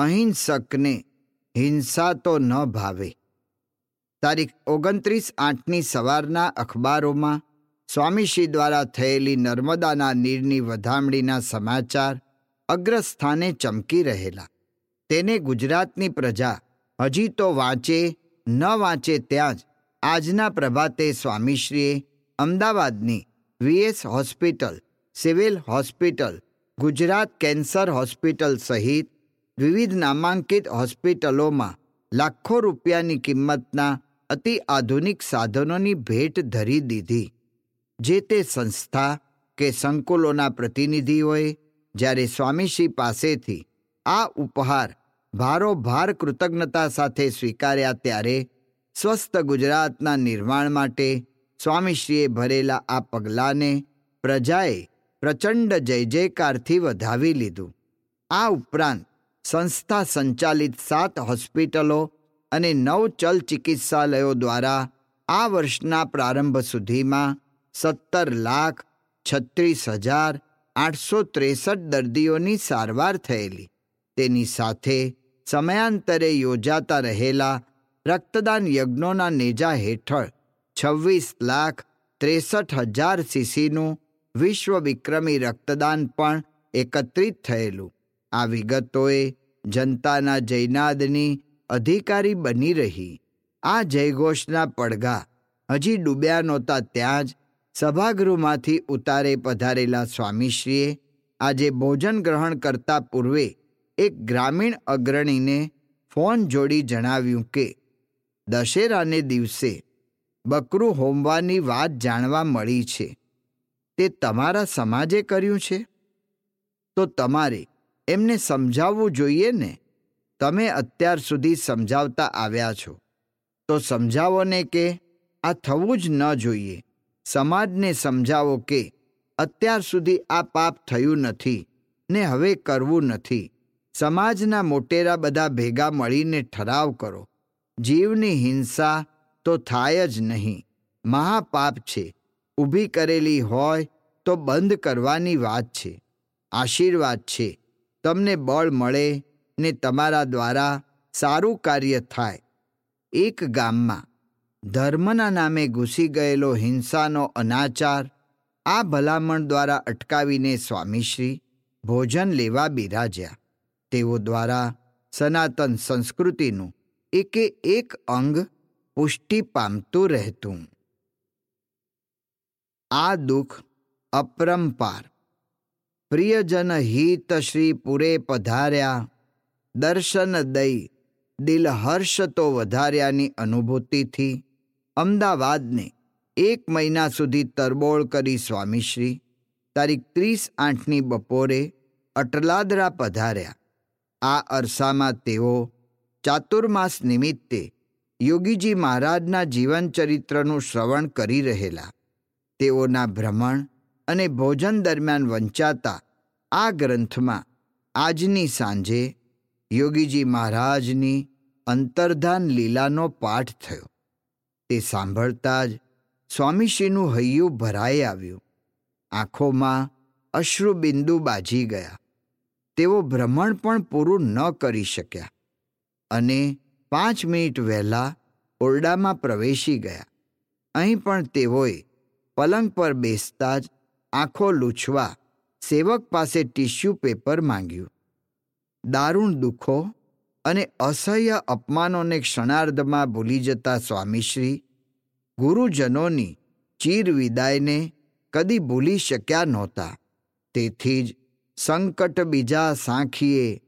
અહિંસકને હિંસા તો ન ભાવે. તારીખ ઓગણત્રીસ આઠની સવારના અખબારોમાં સ્વામીશ્રી દ્વારા થયેલી નર્મદાના નીરની વધામણીના સમાચાર અગ્રસ્થાને ચમકી રહેલા. તેને ગુજરાતની પ્રજા હજી તો વાંચે, ન વાંચે ત્યાં જ આજના પ્રભાતે સ્વામીશ્રીએ અમદાવાદની VS hospital, civil hospital, Gujarat cancer hospital સહિત વિવિધ નામાંકિત હોસ્પિટલોમાં લાખો રૂપિયાની કિંમતના અતિ આધુનિક સાધનોની ભેટ ધરી દીધી. જે તે સંસ્થા કે સંકુલોના પ્રતિનિધિઓએ જ્યારે સ્વામીશ્રી પાસેથી આ ઉપહાર ભારોભાર કૃતજ્ઞતા સાથે સ્વીકાર્યા ત્યારે સ્વસ્થ ગુજરાતના નિર્માણ માટે સ્વામીશ્રીએ ભરેલા આ પગલાંને પ્રજાએ પ્રચંડ જય જયકારથી વધાવી લીધું. આ ઉપરાંત સંસ્થા સંચાલિત સાત હોસ્પિટલો અને નવ ચલ ચિકિત્સાલયો દ્વારા આ વર્ષના પ્રારંભ સુધીમાં સત્તર લાખ છત્રીસ હજાર આઠસો ત્રેસઠ દર્દીઓની સારવાર થયેલી. તેની સાથે સમયાંતરે યોજાતા રહેલા રક્તદાન યજ્ઞોના નેજા હેઠળ છવ્વીસ લાખ ત્રેસઠ હજાર સીસીનું વિશ્વ વિક્રમી રક્તદાન પણ એકત્રિત થયેલું. આ વિગતોએ જનતાના જૈનાદની અધિકારી બની રહી. આ જયઘોષના પડઘા હજી ડૂબ્યા નહોતા ત્યાં જ સભાગૃહમાંથી ઉતારે પધારેલા સ્વામીશ્રીએ આજે ભોજન ગ્રહણ કરતા પૂર્વે એક ગ્રામીણ અગ્રણીને ફોન જોડી જણાવ્યું કે, દશેરાને દિવસે બકરું હોમવાની વાત જાણવા મળી છે. તે તમારા સમાજે કર્યું છે? તો તમારે એમને સમજાવવું જોઈએ ને? તમે અત્યાર સુધી સમજાવતા આવ્યા છો. તો સમજાવો ને કે આ થવું જ ન જોઈએ. સમાજને સમજાવો કે અત્યાર સુધી આ પાપ થયું નથી ને હવે કરવું નથી. સમાજના મોટેરા બધા ભેગા મળીને ઠરાવ કરો. જીવની હિંસા તો થાય જ નહીં. મહાપાપ છે. ઊભી કરેલી હોય તો બંધ કરવાની વાત છે. આશીર્વાદ છે. તમને બળ મળે ને તમારા દ્વારા સારું કાર્ય થાય. એક ગામમાં ધર્મના નામે ઘૂસી ગયેલો હિંસાનો અનાચાર આ ભલામણ દ્વારા અટકાવીને સ્વામીશ્રી ભોજન લેવા બિરાજ્યા. તેઓ દ્વારા સનાતન સંસ્કૃતિનું એકે એક અંગ પુષ્ટિ પામતું રહેતું. આ દુઃખ અપરંપાર પ્રિયજન હિત શ્રી પુરે પધાર્યા. દર્શન દઈ દિલ હર્ષ તો વધાર્યાની અનુભૂતિથી અમદાવાદને એક મહિના સુધી તરબોળ કરી સ્વામીશ્રી તારીખ ત્રીસ આઠની બપોરે અટલાદરા પધાર્યા. આ અરસામાં તેઓ ચાતુર્માસ નિમિત્તે યોગીજી મહારાજના જીવનચરિત્રનું શ્રવણ કરી રહેલા. તેઓના ભ્રમણ અને ભોજન દરમિયાન વંચાતા આ ગ્રંથમાં આજની સાંજે યોગીજી મહારાજની અંતર્ધાન લીલાનો પાઠ થયો. તે સાંભળતા જ સ્વામીશ્રીનું હૈયું ભરાઈ આવ્યું. આંખોમાં અશ્રુબિંદુ બાજી ગયા. તેઓ ભ્રમણ પણ પૂરું ન કરી શક્યા અને પાંચ મિનિટ વહેલા ઓરડામાં પ્રવેશી ગયા. અહીં પણ તેઓએ પલંગ પર બેસતા જ આંખો લૂછવા, સેવક પાસે ટિશ્યુ પેપર માંગ્યું. દારૂણ દુઃખો અને અસહ્ય અપમાનોને ક્ષણાર્ધમાં ભૂલી જતા સ્વામીશ્રી, ગુરુજનોની ચીર વિદાયને કદી ભૂલી શક્યા નહોતા. તેથી જ સંકટ બીજા સાંખીએ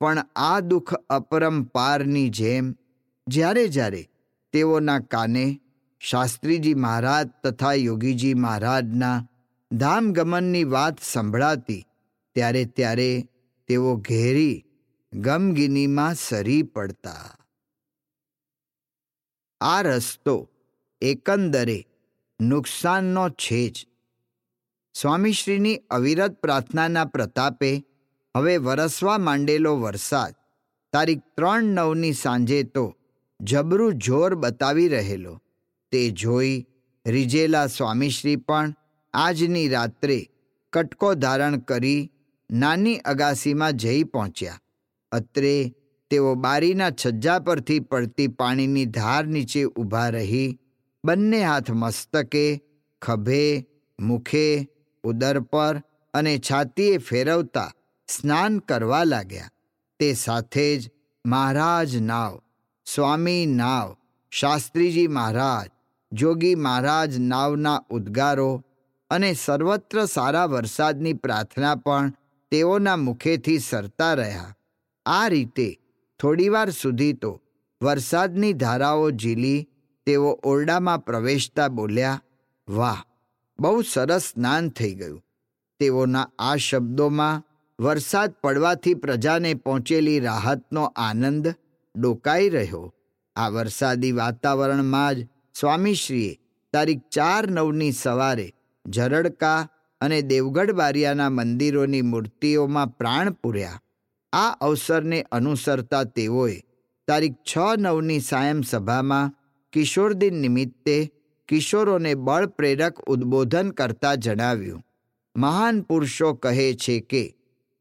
પણ આ દુઃખ અપરંપારની જેમ જ્યારે જ્યારે તેઓના કાને શાસ્ત્રીજી મહારાજ તથા યોગીજી મહારાજના ધામગમનની વાત સંભળાતી, ત્યારે ત્યારે તેઓ ઘેરી ગમગીનીમાં સરી પડતા. આ રસ્તો એકંદરે નુકસાનનો છે જ. સ્વામીશ્રીની અવિરત પ્રાર્થનાના પ્રતાપે હવે વરસવા માંડેલો વરસાદ તારીખ ત્રણ નવની સાંજે તો જબરું જોર બતાવી રહેલો. તે જોઈ રીજેલા સ્વામીશ્રી પણ આજની રાત્રે કટકો ધારણ કરી નાની અગાસીમાં જઈ પહોંચ્યા. અત્રે તેઓ બારીના છજ્જા પરથી પડતી પાણીની ધાર નીચે ઊભા રહી બંને હાથ મસ્તકે, ખભે, મુખે, ઉદર પર અને છાતીએ ફેરવતા સ્નાન કરવા લાગ્યા. તે સાથે જ મહારાજ નાવ, સ્વામી નાવ, શાસ્ત્રીજી મહારાજ, જોગી મહારાજ નાવના ઉદ્ગારો અને સર્વત્ર સારા વરસાદની પ્રાર્થના પણ તેઓના મુખેથી સરતા રહ્યા. આ રીતે થોડીવાર સુધી તો વરસાદની ધારાઓ ઝીલી, તેઓ ઓરડામાં પ્રવેશતા બોલ્યા, વાહ, બહુ સરસ સ્નાન થઈ ગયું. તેઓના આ શબ્દોમાં વરસાદ પડવાથી પ્રજાને પહોંચેલી રાહતનો આનંદ ડોકાઈ રહ્યો. આ વરસાદી વાતાવરણમાં જ સ્વામીશ્રીએ તારીખ ચાર નવની સવારે જરડકા અને દેવગઢ બારિયાના મંદિરોની મૂર્તિઓમાં પ્રાણ પૂર્યા. આ અવસરને અનુસરતા તેઓએ તારીખ છ નવની સાયમ સભામાં કિશોર દિન નિમિત્તે કિશોરોને બળ પ્રેરક ઉદ્બોધન કરતા જણાવ્યું. મહાન પુરુષો કહે છે કે,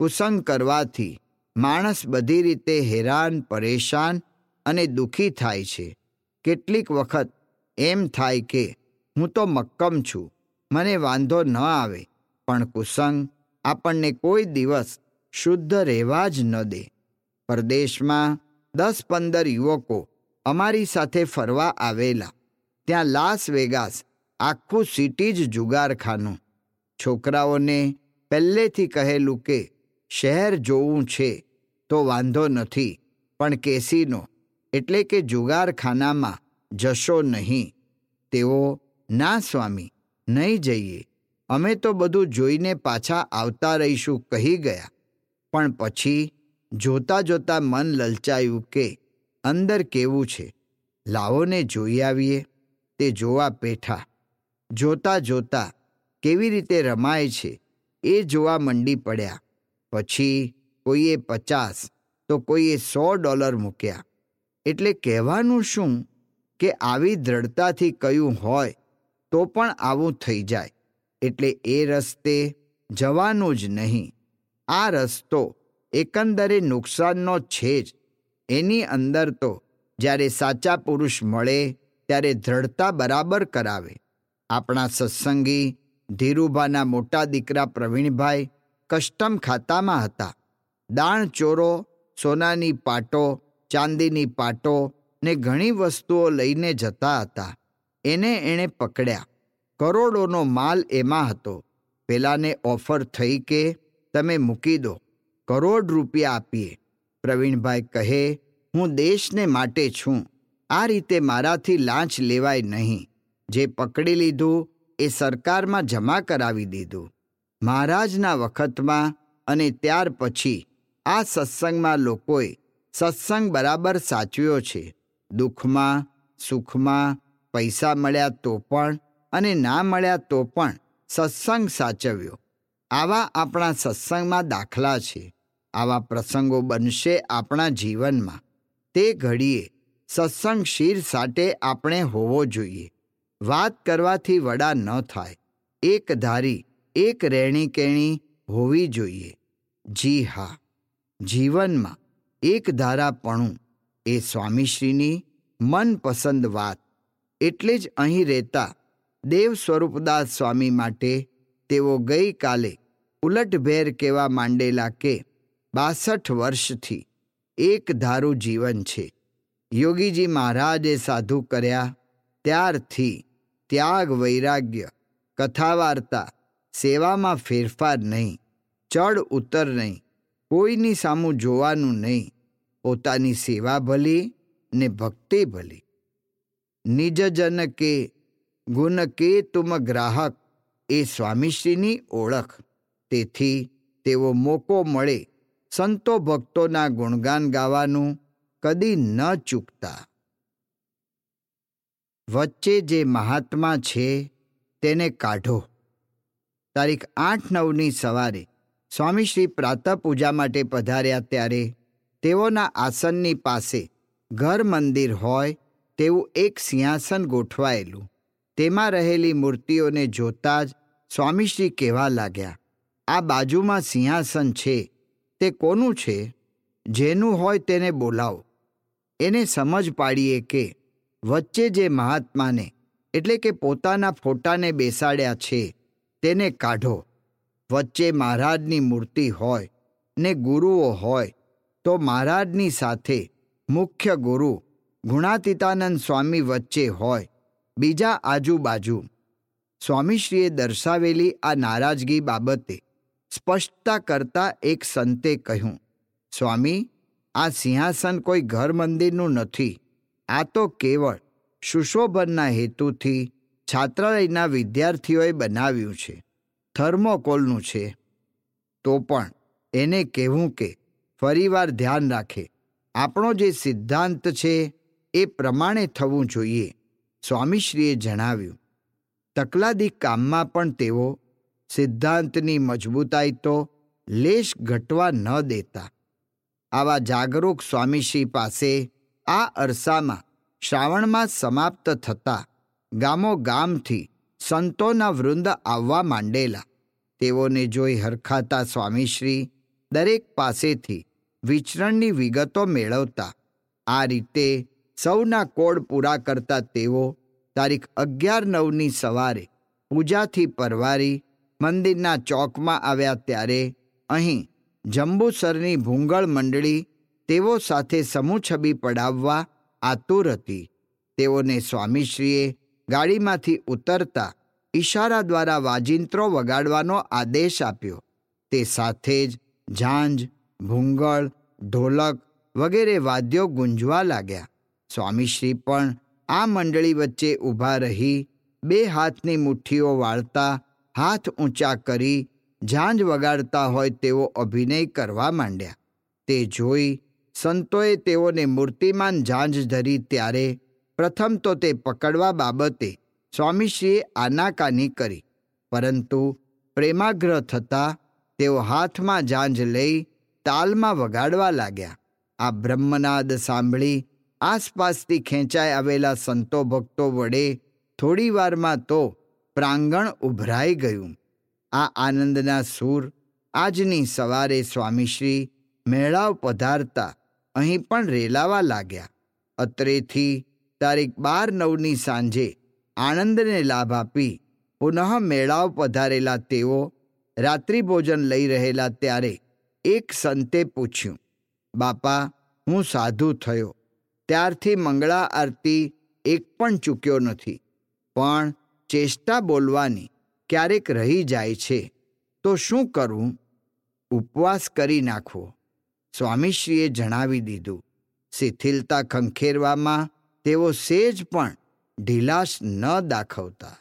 કુસંગ કરવાથી માણસ બધી રીતે હેરાન, પરેશાન અને દુઃખી થાય છે. કેટલીક વખત એમ થાય કે, હું તો મક્કમ છું. મને વાંધો ન આવે, પણ કુસંગ આપણને કોઈ દિવસ શુદ્ધ રહેવા જ ન દે. પરદેશમાં દસ પંદર યુવકો અમારી સાથે ફરવા આવેલા. ત્યાં લાસ વેગાસ આખું સિટી જ જુગારખાનું. છોકરાઓને પહેલેથી કહેલું કે, શહેર જોવું છે, તો વાંધો નથી, પણ કેસીનો એટલે કે જુગારખાનામાં જશો નહીં. તેઓ, ના સ્વામી નહીં જઈએ. અમે તો બધું જોઈને પાછા આવતા રહીશું, કહી ગયા. પણ પછી જોતા જોતા મન લલચાયું કે અંદર કેવું છે? લાવોને જોઈ આવીએ. તે જોવા પેઠા જોતા જોતા કેવી રીતે રમાય છે એ જોવા મંડી પડ્યા. પછી કોઈએ પચાસ, તો કોઈએ સો ડોલર મૂક્યા. એટલે કહેવાનું શું? કે આવી દ્રઢતાથી કયું હોય તો પણ આવું થઈ જાય. એટલે એ રસ્તે જવાનું જ નહીં. આ રસ્તો એકંદરે નુકસાનનો છે જ. એની અંદર તો જ્યારે સાચા પુરુષ મળે, ત્યારે દ્રઢતા બરાબર કરાવે. આપણા સત્સંગી ધીરુભાના મોટા દીકરા પ્રવીણભાઈ કસ્ટમ ખાતામાં હતા. દાણ ચોરો, સોનાની પાટો, ચાંદીની પાટો ને ઘણી વસ્તુઓ લઈને જતા હતા. એને એણે પકડ્યા. કરોડોનો માલ એમાં હતો. પેલાને ઓફર થઈ કે તમે મૂકી દો. કરોડ રૂપિયા આપીએ. પ્રવીણભાઈ કહે, હું દેશને માટે છું. આ રીતે મારાથી લાંચ લેવાય નહીં. જે પકડી લીધું, એ સરકારમાં જમા કરાવી દીધું. મહારાજના વખતમાં અને ત્યાર પછી આ સત્સંગમાં લોકોએ સત્સંગ બરાબર સાચવ્યો છે. દુઃખમાં, સુખમાં પૈસા મળ્યા તો પણ અને ના મળ્યા તો પણ સત્સંગ સાચવ્યો. આવા આપણા સત્સંગમાં દાખલા છે. આવા પ્રસંગો બનશે આપણા જીવનમાં. તે ઘડીએ સત્સંગ શીર સાથે આપણે હોવો જોઈએ. વાત કરવાથી વડા ન થાય. એક ધારી, એક રહેણી કેણી હોવી જોઈએ. જી હા, જીવનમાં એક ધારાપણું એ સ્વામીશ્રીની મનપસંદ વાત. એટલે જ અહીં રહેતા દેવ સ્વરૂપદાસ સ્વામી માટે તેઓ ગઈકાલે ઉલટભેર કહેવા માંડેલા કે, બાસઠ વર્ષથી એક ધારું જીવન છે. યોગીજી મહારાજે સાધુ કર્યા, ત્યારથી ત્યાગ, વૈરાગ્ય કથા વાર્તા સેવામાં ફેરફાર નહીં, ચડ ઉતર નહીં, કોઈની સામું જોવાનું નહીં, પોતાની સેવા ભલી ને ભક્તિ ભલી. નિજજન કે ગુણ કે તુમ ગ્રાહક એ સ્વામીશ્રીની ઓળખ. તેથી તેઓ મોકો મળે સંતો ભક્તોના ગુણગાન ગાવાનું કદી ન ચૂકતા. વચ્ચે જે મહાત્મા છે તેને કાઢો. તારીખ આઠ નવની સવારે સ્વામીશ્રી પ્રાતઃ પૂજા માટે પધાર્યા ત્યારે તેઓના આસનની પાસે ઘર મંદિર હોય તેવું એક સિંહાસન ગોઠવાયેલું. તેમાં રહેલી મૂર્તિઓને જોતા જ સ્વામીશ્રી કહેવા લાગ્યા, આ બાજુમાં સિંહાસન છે. તે કોનું છે? જેનું હોય તેને બોલાવો. એને સમજ પાડીએ કે વચ્ચે જે મહાત્માને, એટલે કે પોતાના ફોટાને બેસાડ્યા છે, તેને કાઢો. વચ્ચે મહારાજની મૂર્તિ હોય ને ગુરુઓ હોય, તો મહારાજની સાથે મુખ્ય ગુરુ ગુણાતીતાનંદ સ્વામી વચ્ચે હોય, બીજા આજુબાજુ. સ્વામીશ્રીએ દર્શાવેલી આ નારાજગી બાબતે સ્પષ્ટતા કરતા એક સંતે કહ્યું, સ્વામી, આ સિંહાસન કોઈ ઘર મંદિરનું નથી. આ તો કેવળ સુશોભનના હેતુથી છાત્રાલયના વિદ્યાર્થીઓએ બનાવ્યું છે, થર્મોકોલનું છે. તો પણ એને કહેવું કે ફરીવાર ધ્યાન રાખે. આપણો જે સિદ્ધાંત છે એ પ્રમાણે થવું જોઈએ. સ્વામીશ્રીએ જણાવ્યું, તકલાદી કામમાં પણ તેઓ સિદ્ધાંતની મજબૂતાઈ તો લેશ ઘટવા ન દેતા. આવા જાગરૂક સ્વામીશ્રી પાસે આ અરસામાં શ્રાવણમાં સમાપ્ત થતા ગામો ગામથી સંતોના વૃંદ આવવા માંડેલા. તેઓને જોઈ હરખાતા સ્વામીશ્રી દરેક પાસેથી વિચરણની વિગતો મેળવતા આ રીતે સૌના કોડ પૂરા કરતા તેઓ તારીખ અગિયાર નવની સવારે પૂજાથી પરવારી મંદિરના ચોકમાં આવ્યા ત્યારે અહીં જંબુસરની ભૂંગળ મંડળી તેઓ સાથે સમૂહ છબી પડાવવા આતુર હતી. તેઓને સ્વામીશ્રીએ ગાડીમાંથી ઉતરતા ઈશારા દ્વારા વાજિંત્રો વગાડવાનો આદેશ આપ્યો. તે સાથે જ ઝાંઝ, ભૂંગળ, ઢોલક વગેરે વાદ્યો ગુંજવા લાગ્યા. સ્વામીશ્રી પણ આ મંડળી વચ્ચે ઊભા રહી, બે હાથની મુઠ્ઠીઓ વાળતા હાથ ઊંચા કરી ઝાંઝ વગાડતા હોય તેવો અભિનય કરવા માંડ્યા. તે જોઈ સંતોએ તેઓને મૂર્તિમાન ઝાંઝ ધરી ત્યારે પ્રથમ તો તે પકડવા બાબતે સ્વામીશ્રીએ આનાકાની કરી, પરંતુ પ્રેમાગ્રહ થતાં તેઓ હાથમાં ઝાંઝ લઈ તાલમાં વગાડવા લાગ્યા. આ બ્રહ્મનાદ સાંભળી આસપાસથી ખેંચાઈ આવેલા સંતો ભક્તો વડે થોડી વારમાં તો પ્રાંગણ ઉભરાઈ ગયું. આ આનંદના સૂર આજની સવારે સ્વામીશ્રી મેળાવ પધારતા અહીં પણ રેલાવા લાગ્યા. અત્રેથી તારીખ બાર નવની સાંજે આનંદને લાભ આપી પુનઃ મેળાવ પધારેલા તેઓ રાત્રિભોજન લઈ રહેલા ત્યારે એક સંતે પૂછ્યું, બાપા, હું સાધુ થયો. ત્યારથી મંગળા આરતી એક પણ ચૂક્યો નથી. પણ ચેષ્ટા બોલવાની ક્યારેક રહી જાય છે. તો શું કરવું ઉપવાસ કરી નાખવો. સ્વામીશ્રીએ જણાવી દીધું. શિથિલતા ખંખેરવામાં તેઓ સેજ પણ ઢીલાશ ન દાખવતા.